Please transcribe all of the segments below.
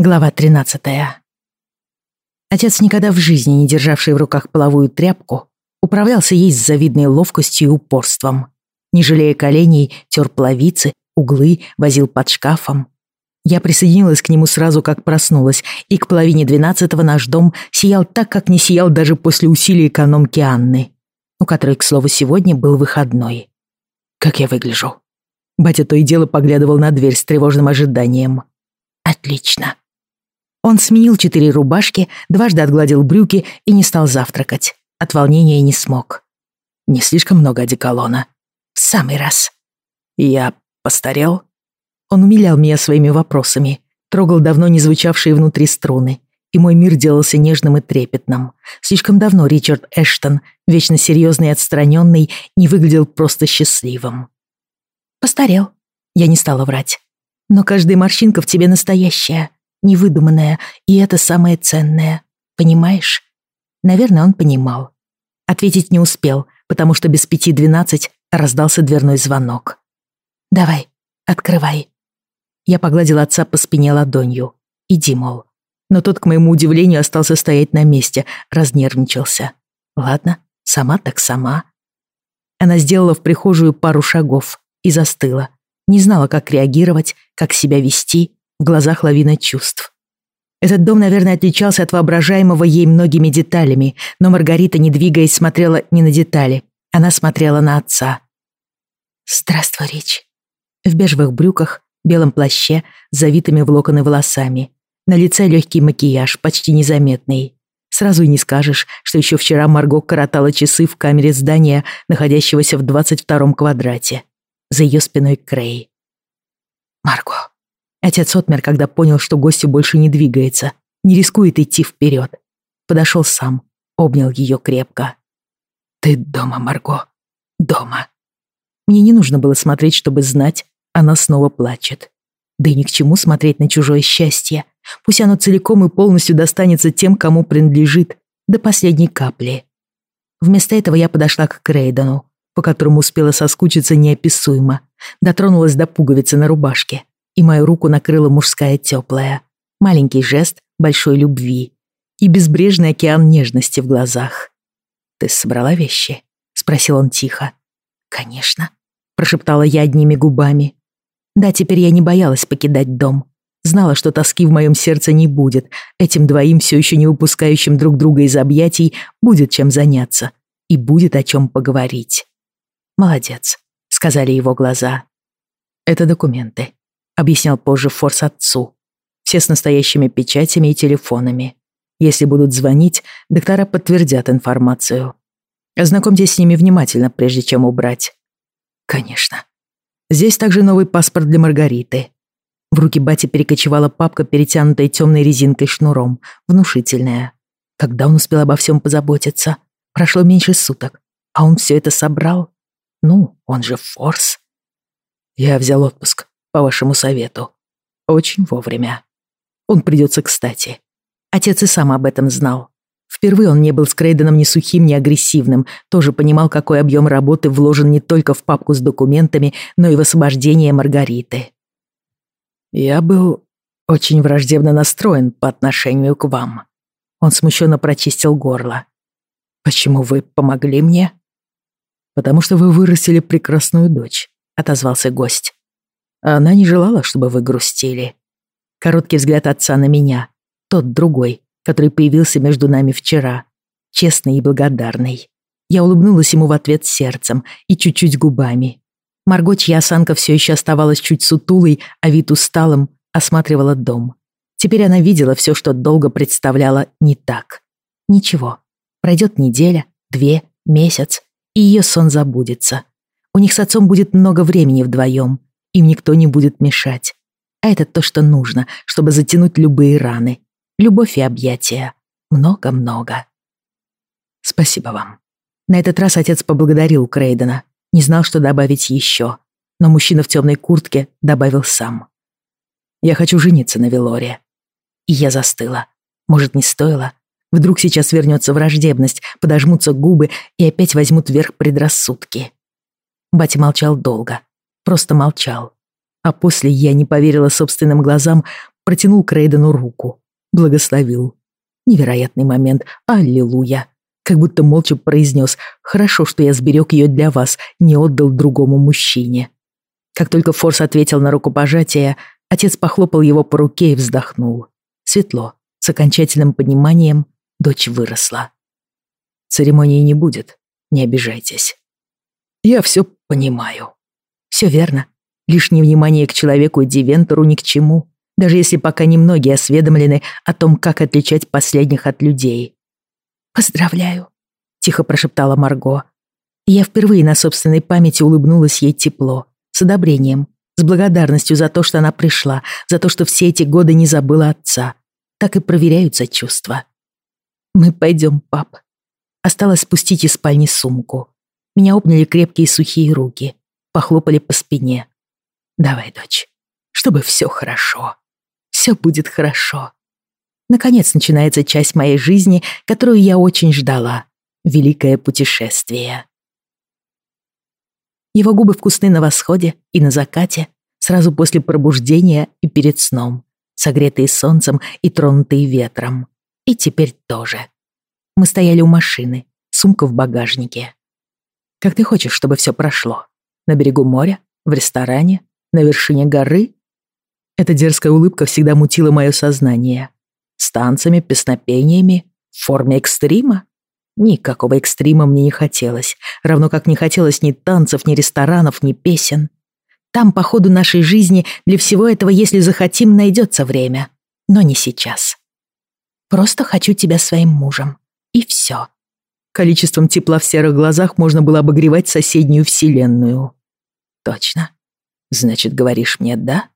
Глава 13. Отец, никогда в жизни не державший в руках половую тряпку, управлялся ей с завидной ловкостью и упорством. Не жалея коленей, тер половицы, углы, возил под шкафом. Я присоединилась к нему сразу, как проснулась, и к половине двенадцатого наш дом сиял так, как не сиял даже после усилий экономки Анны, у которой, к слову, сегодня был выходной. Как я выгляжу? Батя то и дело поглядывал на дверь с тревожным ожиданием. Отлично. Он сменил четыре рубашки, дважды отгладил брюки и не стал завтракать. От волнения не смог. Не слишком много одеколона. В самый раз. Я постарел? Он умилял меня своими вопросами, трогал давно не звучавшие внутри струны, и мой мир делался нежным и трепетным. Слишком давно Ричард Эштон, вечно серьезный и отстраненный, не выглядел просто счастливым. Постарел. Я не стала врать. Но каждая морщинка в тебе настоящая невыдуманное, и это самое ценное. Понимаешь? Наверное, он понимал. Ответить не успел, потому что без пяти двенадцать раздался дверной звонок. «Давай, открывай». Я погладил отца по спине ладонью. «Иди, мол». Но тот, к моему удивлению, остался стоять на месте, разнервничался. «Ладно, сама так сама». Она сделала в прихожую пару шагов и застыла. Не знала, как реагировать, как себя вести, в глазах лавина чувств. Этот дом, наверное, отличался от воображаемого ей многими деталями, но Маргарита, не двигаясь, смотрела не на детали. Она смотрела на отца. «Здравствуй, Рич». В бежевых брюках, белом плаще, завитыми в локоны волосами. На лице легкий макияж, почти незаметный. Сразу и не скажешь, что еще вчера Марго коротала часы в камере здания, находящегося в 22-м квадрате. За ее спиной Крей. «Марго», Отец отмер, когда понял, что гостю больше не двигается, не рискует идти вперед. Подошел сам, обнял ее крепко. «Ты дома, Марго, дома». Мне не нужно было смотреть, чтобы знать, она снова плачет. Да и ни к чему смотреть на чужое счастье. Пусть оно целиком и полностью достанется тем, кому принадлежит, до последней капли. Вместо этого я подошла к Крейдену, по которому успела соскучиться неописуемо, дотронулась до пуговицы на рубашке, и мою руку накрыла мужская теплая. Маленький жест большой любви и безбрежный океан нежности в глазах. «Ты собрала вещи?» — спросил он тихо. «Конечно», — прошептала я одними губами. Да, теперь я не боялась покидать дом. Знала, что тоски в моем сердце не будет. Этим двоим, все еще не выпускающим друг друга из объятий, будет чем заняться. И будет о чем поговорить. «Молодец», — сказали его глаза. «Это документы объяснял позже Форс отцу. Все с настоящими печатями и телефонами. Если будут звонить, доктора подтвердят информацию. Ознакомьтесь с ними внимательно, прежде чем убрать. Конечно. Здесь также новый паспорт для Маргариты. В руки бати перекочевала папка, перетянутая темной резинкой шнуром, внушительная. Когда он успел обо всем позаботиться? Прошло меньше суток, а он все это собрал? Ну, он же Форс. Я взял отпуск по вашему совету. Очень вовремя. Он придется кстати. Отец и сам об этом знал. Впервые он не был с Крейденом ни сухим, ни агрессивным, тоже понимал, какой объем работы вложен не только в папку с документами, но и в освобождение Маргариты. «Я был очень враждебно настроен по отношению к вам». Он смущенно прочистил горло. «Почему вы помогли мне?» «Потому что вы вырастили прекрасную дочь», — отозвался гость. Она не желала, чтобы вы грустили. Короткий взгляд отца на меня. Тот другой, который появился между нами вчера. Честный и благодарный. Я улыбнулась ему в ответ сердцем и чуть-чуть губами. Марго, чья осанка все еще оставалась чуть сутулой, а вид усталым, осматривала дом. Теперь она видела все, что долго представляла не так. Ничего. Пройдет неделя, две, месяц, и ее сон забудется. У них с отцом будет много времени вдвоем, им никто не будет мешать. А это то, что нужно, чтобы затянуть любые раны. Любовь и объятия. Много-много. Спасибо вам. На этот раз отец поблагодарил Крейдена. Не знал, что добавить еще. Но мужчина в темной куртке добавил сам. Я хочу жениться на Велоре. И я застыла. Может, не стоило? Вдруг сейчас вернется враждебность, подожмутся губы и опять возьмут вверх предрассудки. Батя молчал долго, просто молчал. А после я не поверила собственным глазам, протянул Крейдену руку. Благословил. Невероятный момент. Аллилуйя. Как будто молча произнес «Хорошо, что я сберег ее для вас, не отдал другому мужчине». Как только Форс ответил на рукопожатие, отец похлопал его по руке и вздохнул. Светло, с окончательным пониманием, дочь выросла. Церемонии не будет, не обижайтесь. Я все понимаю. Все верно. Лишнее внимание к человеку и Дивентору ни к чему, даже если пока немногие осведомлены о том, как отличать последних от людей. «Поздравляю», — тихо прошептала Марго. Я впервые на собственной памяти улыбнулась ей тепло, с одобрением, с благодарностью за то, что она пришла, за то, что все эти годы не забыла отца. Так и проверяются чувства. «Мы пойдем, пап». Осталось спустить из спальни сумку. Меня обняли крепкие сухие руки, похлопали по спине. «Давай, дочь, чтобы все хорошо. Все будет хорошо». Наконец начинается часть моей жизни, которую я очень ждала. Великое путешествие. Его губы вкусны на восходе и на закате, сразу после пробуждения и перед сном, согретые солнцем и тронутые ветром. И теперь тоже. Мы стояли у машины, сумка в багажнике. Как ты хочешь, чтобы все прошло? На берегу моря? В ресторане? На вершине горы? Эта дерзкая улыбка всегда мутила мое сознание. С танцами, песнопениями, в форме экстрима? Никакого экстрима мне не хотелось, равно как не хотелось ни танцев, ни ресторанов, ни песен. Там, по ходу нашей жизни, для всего этого, если захотим, найдется время. Но не сейчас. Просто хочу тебя своим мужем. И все. Количеством тепла в серых глазах можно было обогревать соседнюю вселенную. Точно. Значит, говоришь мне «да»?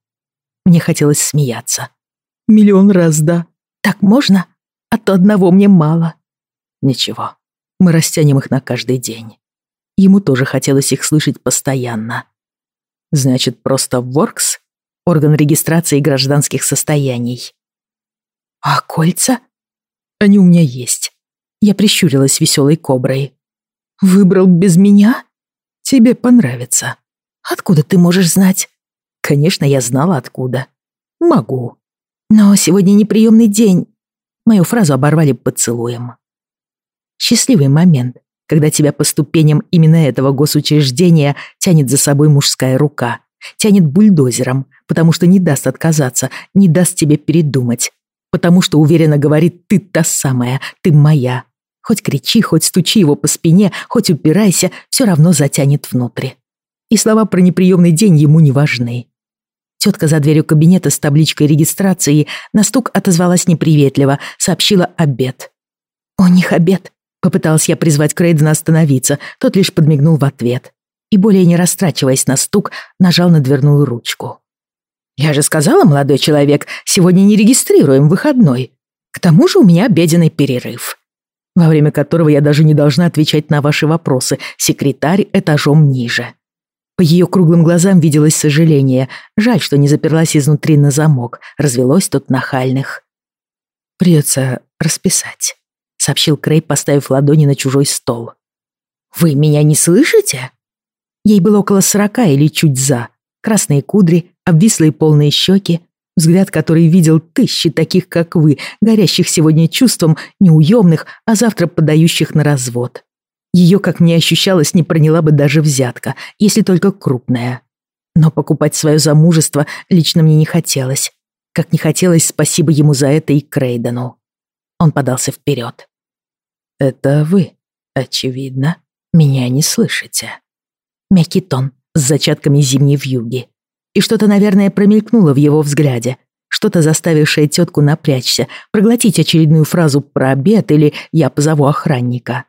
Мне хотелось смеяться. Миллион раз «да». Так можно? А то одного мне мало. Ничего, мы растянем их на каждый день. Ему тоже хотелось их слышать постоянно. Значит, просто Воркс — орган регистрации гражданских состояний. А кольца? Они у меня есть. Я прищурилась веселой коброй. «Выбрал без меня? Тебе понравится. Откуда ты можешь знать?» «Конечно, я знала откуда. Могу. Но сегодня неприемный день». Мою фразу оборвали поцелуем. Счастливый момент, когда тебя по ступеням именно этого госучреждения тянет за собой мужская рука, тянет бульдозером, потому что не даст отказаться, не даст тебе передумать, потому что уверенно говорит «ты та самая, ты моя, Хоть кричи, хоть стучи его по спине, хоть упирайся, все равно затянет внутрь. И слова про неприемный день ему не важны. Тетка за дверью кабинета с табличкой регистрации на стук отозвалась неприветливо, сообщила обед. «У них обед», — попыталась я призвать Крейдена остановиться, тот лишь подмигнул в ответ. И более не растрачиваясь на стук, нажал на дверную ручку. «Я же сказала, молодой человек, сегодня не регистрируем выходной. К тому же у меня обеденный перерыв» во время которого я даже не должна отвечать на ваши вопросы, секретарь этажом ниже. По ее круглым глазам виделось сожаление. Жаль, что не заперлась изнутри на замок, развелось тут нахальных. «Придется расписать», — сообщил Крей, поставив ладони на чужой стол. «Вы меня не слышите?» Ей было около сорока или чуть за. Красные кудри, обвислые полные щеки, Взгляд, который видел тысячи таких, как вы, горящих сегодня чувством, неуемных, а завтра подающих на развод. Ее, как мне ощущалось, не проняла бы даже взятка, если только крупная. Но покупать свое замужество лично мне не хотелось. Как не хотелось спасибо ему за это и Крейдену. Он подался вперед. «Это вы, очевидно, меня не слышите». Мягкий тон с зачатками зимней вьюги и что-то, наверное, промелькнуло в его взгляде, что-то заставившее тетку напрячься, проглотить очередную фразу про обед или «я позову охранника».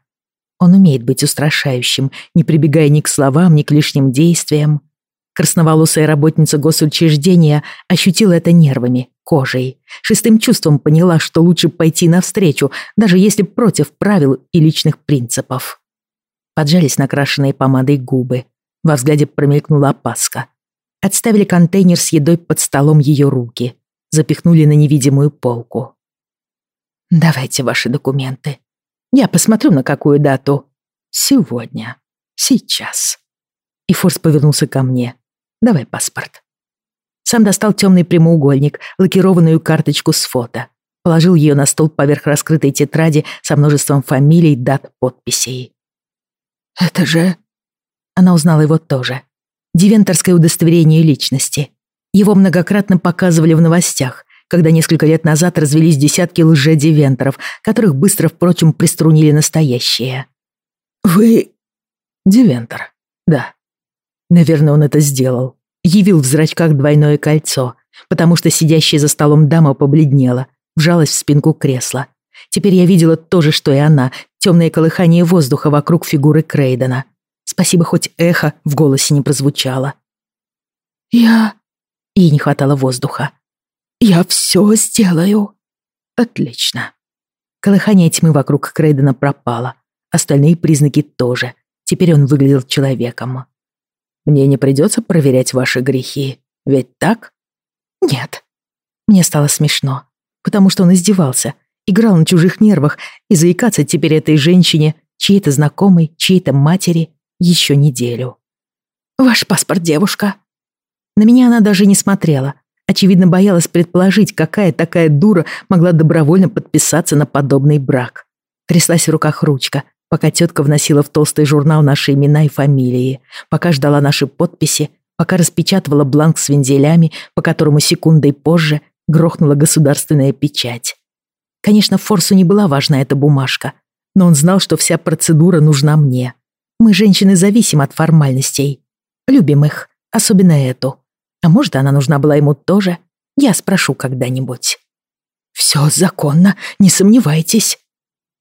Он умеет быть устрашающим, не прибегая ни к словам, ни к лишним действиям. Красноволосая работница госучреждения ощутила это нервами, кожей. Шестым чувством поняла, что лучше пойти навстречу, даже если против правил и личных принципов. Поджались накрашенные помадой губы. Во взгляде промелькнула опаска. Отставили контейнер с едой под столом ее руки. Запихнули на невидимую полку. «Давайте ваши документы. Я посмотрю, на какую дату. Сегодня. Сейчас». И Форс повернулся ко мне. «Давай паспорт». Сам достал темный прямоугольник, лакированную карточку с фото. Положил ее на стол поверх раскрытой тетради со множеством фамилий, дат, подписей. «Это же...» Она узнала его тоже. Дивенторское удостоверение личности. Его многократно показывали в новостях, когда несколько лет назад развелись десятки лже-дивенторов, которых быстро, впрочем, приструнили настоящие. «Вы...» «Дивентор, да. Наверное, он это сделал. Явил в зрачках двойное кольцо, потому что сидящая за столом дама побледнела, вжалась в спинку кресла. Теперь я видела то же, что и она, темное колыхание воздуха вокруг фигуры Крейдена. Спасибо, хоть эхо в голосе не прозвучало. «Я...» Ей не хватало воздуха. «Я все сделаю». «Отлично». Колыхание тьмы вокруг Крейдена пропало. Остальные признаки тоже. Теперь он выглядел человеком. «Мне не придется проверять ваши грехи, ведь так?» «Нет». Мне стало смешно, потому что он издевался, играл на чужих нервах, и заикаться теперь этой женщине, чьей-то знакомой, чьей-то матери, еще неделю. «Ваш паспорт, девушка». На меня она даже не смотрела. Очевидно, боялась предположить, какая такая дура могла добровольно подписаться на подобный брак. Тряслась в руках ручка, пока тетка вносила в толстый журнал наши имена и фамилии, пока ждала наши подписи, пока распечатывала бланк с вензелями, по которому секундой позже грохнула государственная печать. Конечно, Форсу не была важна эта бумажка, но он знал, что вся процедура нужна мне. Мы, женщины, зависим от формальностей. Любим их, особенно эту. А может, она нужна была ему тоже? Я спрошу когда-нибудь. «Все законно, не сомневайтесь».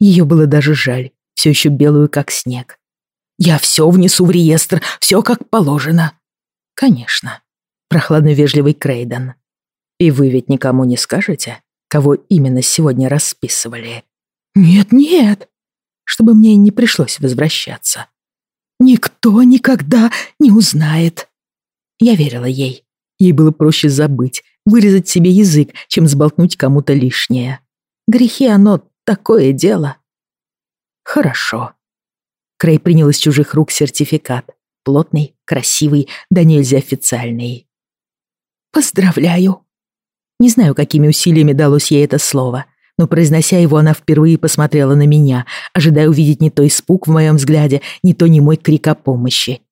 Ее было даже жаль, все еще белую, как снег. «Я все внесу в реестр, все как положено». «Конечно», — прохладно-вежливый Крейден. «И вы ведь никому не скажете, кого именно сегодня расписывали?» «Нет-нет», чтобы мне не пришлось возвращаться. Никто никогда не узнает. Я верила ей. Ей было проще забыть, вырезать себе язык, чем сболтнуть кому-то лишнее. Грехи оно такое дело. Хорошо. Крей принял из чужих рук сертификат. Плотный, красивый, да нельзя официальный. «Поздравляю!» Не знаю, какими усилиями далось ей это слово но, произнося его, она впервые посмотрела на меня, ожидая увидеть не то испуг в моем взгляде, не то немой крик о помощи.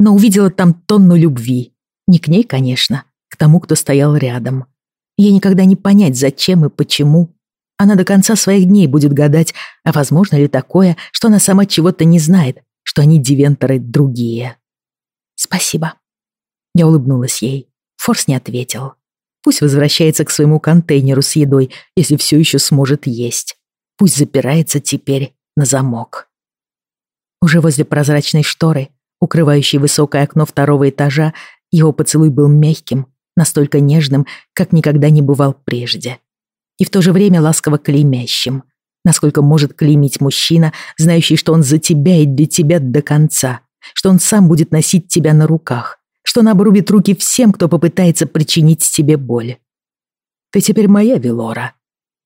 Но увидела там тонну любви. Не к ней, конечно, к тому, кто стоял рядом. Ей никогда не понять, зачем и почему. Она до конца своих дней будет гадать, а возможно ли такое, что она сама чего-то не знает, что они дивенторы другие. «Спасибо». Я улыбнулась ей. Форс не ответил. Пусть возвращается к своему контейнеру с едой, если все еще сможет есть. Пусть запирается теперь на замок. Уже возле прозрачной шторы, укрывающей высокое окно второго этажа, его поцелуй был мягким, настолько нежным, как никогда не бывал прежде. И в то же время ласково клеймящим, насколько может клеймить мужчина, знающий, что он за тебя и для тебя до конца, что он сам будет носить тебя на руках, что она обрубит руки всем, кто попытается причинить тебе боль. Ты теперь моя, Велора.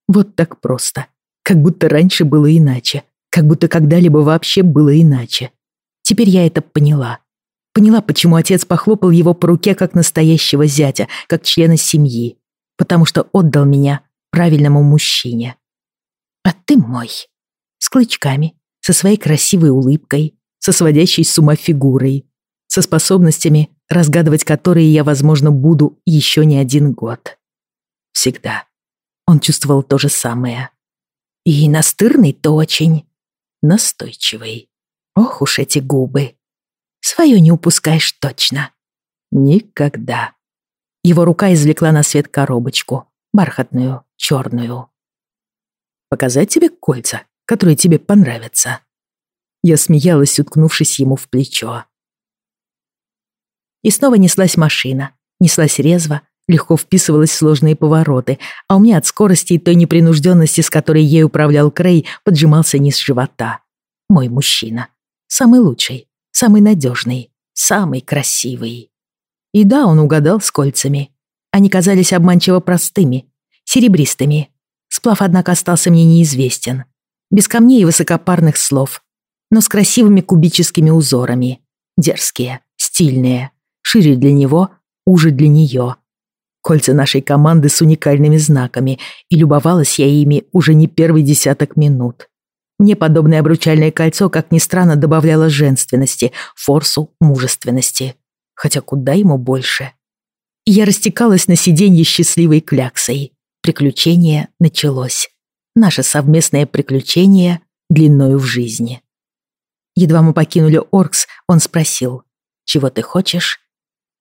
Вот так просто. Как будто раньше было иначе. Как будто когда-либо вообще было иначе. Теперь я это поняла. Поняла, почему отец похлопал его по руке как настоящего зятя, как члена семьи. Потому что отдал меня правильному мужчине. А ты мой. С клычками, со своей красивой улыбкой, со сводящей с ума фигурой, со способностями разгадывать которые я, возможно, буду еще не один год. Всегда. Он чувствовал то же самое. И настырный-то очень. Настойчивый. Ох уж эти губы. Свое не упускаешь точно. Никогда. Его рука извлекла на свет коробочку. Бархатную, черную. Показать тебе кольца, которые тебе понравятся. Я смеялась, уткнувшись ему в плечо. И снова неслась машина. Неслась резво, легко вписывалась в сложные повороты, а у меня от скорости и той непринужденности, с которой ей управлял Крей, поджимался низ живота. Мой мужчина. Самый лучший, самый надежный, самый красивый. И да, он угадал с кольцами. Они казались обманчиво простыми, серебристыми. Сплав, однако, остался мне неизвестен. Без камней и высокопарных слов, но с красивыми кубическими узорами. Дерзкие, стильные, шире для него, уже для нее. кольца нашей команды с уникальными знаками, и любовалась я ими уже не первый десяток минут. Мне подобное обручальное кольцо, как ни странно, добавляло женственности, форсу, мужественности. Хотя куда ему больше? я растекалась на сиденье счастливой кляксой. Приключение началось. Наше совместное приключение длиною в жизни. Едва мы покинули Оркс, он спросил, «Чего ты хочешь?»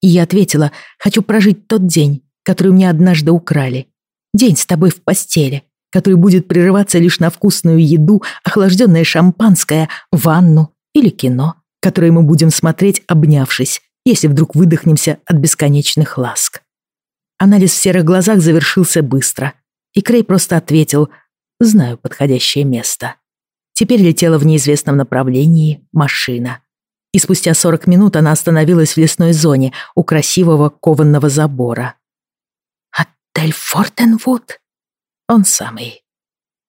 И я ответила, «Хочу прожить тот день, который мне однажды украли. День с тобой в постели, который будет прерываться лишь на вкусную еду, охлажденное шампанское, ванну или кино, которое мы будем смотреть, обнявшись, если вдруг выдохнемся от бесконечных ласк. Анализ в серых глазах завершился быстро, и Крей просто ответил «Знаю подходящее место». Теперь летела в неизвестном направлении машина. И спустя 40 минут она остановилась в лесной зоне у красивого кованного забора. «Отель Фортенвуд?» Он самый.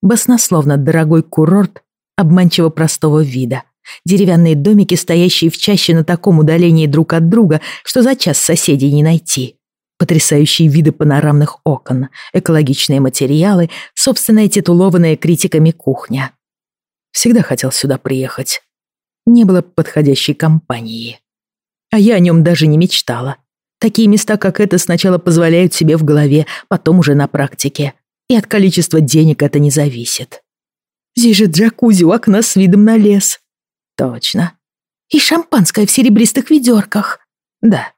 Баснословно дорогой курорт обманчиво простого вида, Деревянные домики, стоящие в чаще на таком удалении друг от друга, что за час соседей не найти. Потрясающие виды панорамных окон, экологичные материалы, собственная титулованная критиками кухня. Всегда хотел сюда приехать. Не было подходящей компании. А я о нем даже не мечтала. Такие места, как это, сначала позволяют себе в голове, потом уже на практике. И от количества денег это не зависит. Здесь же джакузи у окна с видом на лес. Точно. И шампанское в серебристых ведерках. Да.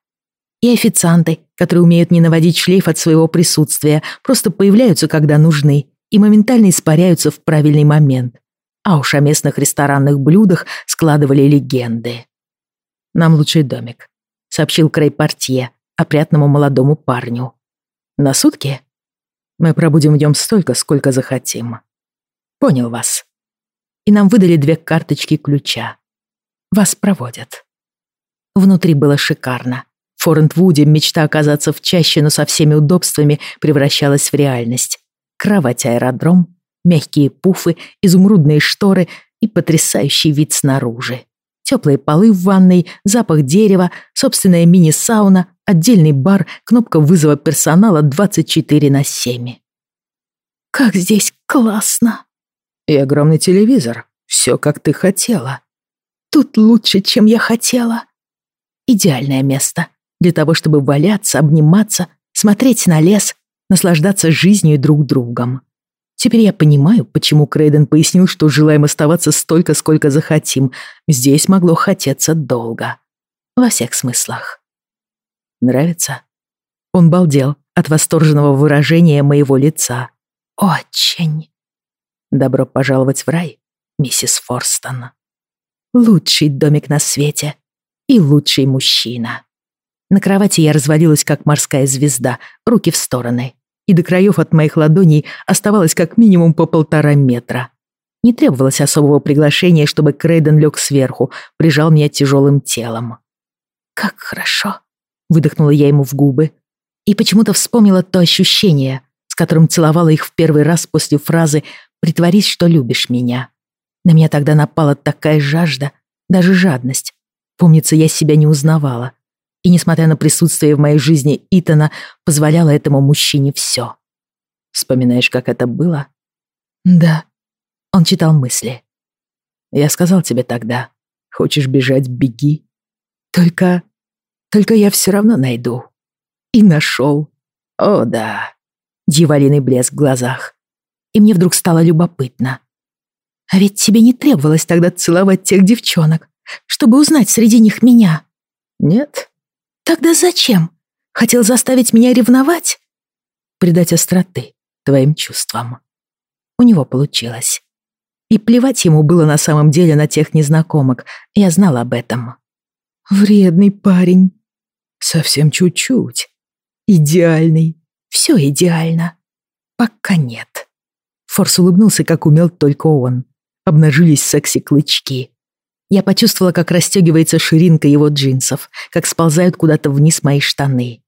И официанты, которые умеют не наводить шлейф от своего присутствия, просто появляются, когда нужны, и моментально испаряются в правильный момент. А уж о местных ресторанных блюдах складывали легенды. «Нам лучший домик», — сообщил Крей опрятному молодому парню. «На сутки? Мы пробудем в нем столько, сколько захотим». «Понял вас», и нам выдали две карточки ключа. Вас проводят. Внутри было шикарно. В Форентвуде мечта оказаться в чаще, но со всеми удобствами превращалась в реальность. Кровать-аэродром, мягкие пуфы, изумрудные шторы и потрясающий вид снаружи. Теплые полы в ванной, запах дерева, собственная мини-сауна, отдельный бар, кнопка вызова персонала 24 на 7. «Как здесь классно!» И огромный телевизор. Все, как ты хотела. Тут лучше, чем я хотела. Идеальное место для того, чтобы валяться, обниматься, смотреть на лес, наслаждаться жизнью и друг другом. Теперь я понимаю, почему Крейден пояснил, что желаем оставаться столько, сколько захотим. Здесь могло хотеться долго. Во всех смыслах. Нравится? Он балдел от восторженного выражения моего лица. Очень. Добро пожаловать в рай, миссис Форстон. Лучший домик на свете и лучший мужчина. На кровати я развалилась, как морская звезда, руки в стороны. И до краев от моих ладоней оставалось как минимум по полтора метра. Не требовалось особого приглашения, чтобы Крейден лег сверху, прижал меня тяжелым телом. «Как хорошо!» — выдохнула я ему в губы. И почему-то вспомнила то ощущение, с которым целовала их в первый раз после фразы Притворись, что любишь меня. На меня тогда напала такая жажда, даже жадность. Помнится, я себя не узнавала. И, несмотря на присутствие в моей жизни Итана, позволяла этому мужчине все. Вспоминаешь, как это было? Да. Он читал мысли. Я сказал тебе тогда, хочешь бежать, беги. Только... Только я все равно найду. И нашел. О, да. Дьяволиный блеск в глазах и мне вдруг стало любопытно. А ведь тебе не требовалось тогда целовать тех девчонок, чтобы узнать среди них меня. Нет? Тогда зачем? Хотел заставить меня ревновать? Придать остроты твоим чувствам. У него получилось. И плевать ему было на самом деле на тех незнакомок. Я знал об этом. Вредный парень. Совсем чуть-чуть. Идеальный. Все идеально. Пока нет. Форс улыбнулся, как умел только он. Обнажились секси-клычки. Я почувствовала, как расстегивается ширинка его джинсов, как сползают куда-то вниз мои штаны.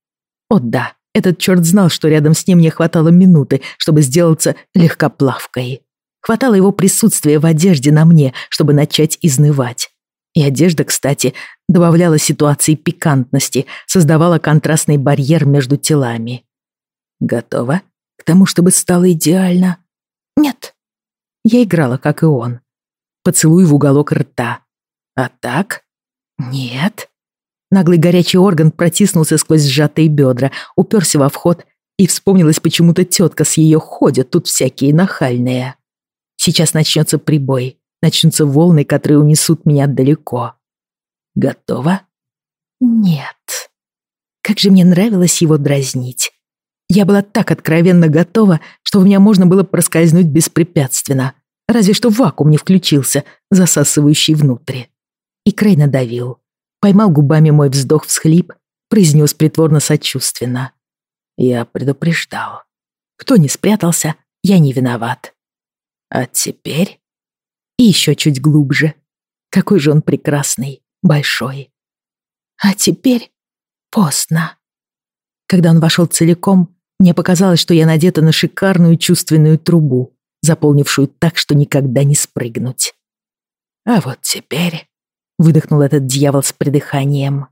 О да, этот черт знал, что рядом с ним не хватало минуты, чтобы сделаться легкоплавкой. Хватало его присутствия в одежде на мне, чтобы начать изнывать. И одежда, кстати, добавляла ситуации пикантности, создавала контрастный барьер между телами. Готова к тому, чтобы стало идеально? Нет. Я играла, как и он. Поцелуй в уголок рта. А так? Нет. Наглый горячий орган протиснулся сквозь сжатые бедра, уперся во вход, и вспомнилась почему-то тетка с ее ходят, тут всякие нахальные. Сейчас начнется прибой, начнутся волны, которые унесут меня далеко. Готова? Нет. Как же мне нравилось его дразнить. Я была так откровенно готова, что в меня можно было проскользнуть беспрепятственно, разве что вакуум не включился, засасывающий внутрь. И Крей надавил, поймал губами мой вздох-всхлип, произнес притворно сочувственно. Я предупреждал. Кто не спрятался, я не виноват. А теперь... И еще чуть глубже. Какой же он прекрасный, большой. А теперь поздно. Когда он вошел целиком, мне показалось, что я надета на шикарную чувственную трубу, заполнившую так, что никогда не спрыгнуть. А вот теперь, выдохнул этот дьявол с придыханием,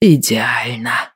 идеально.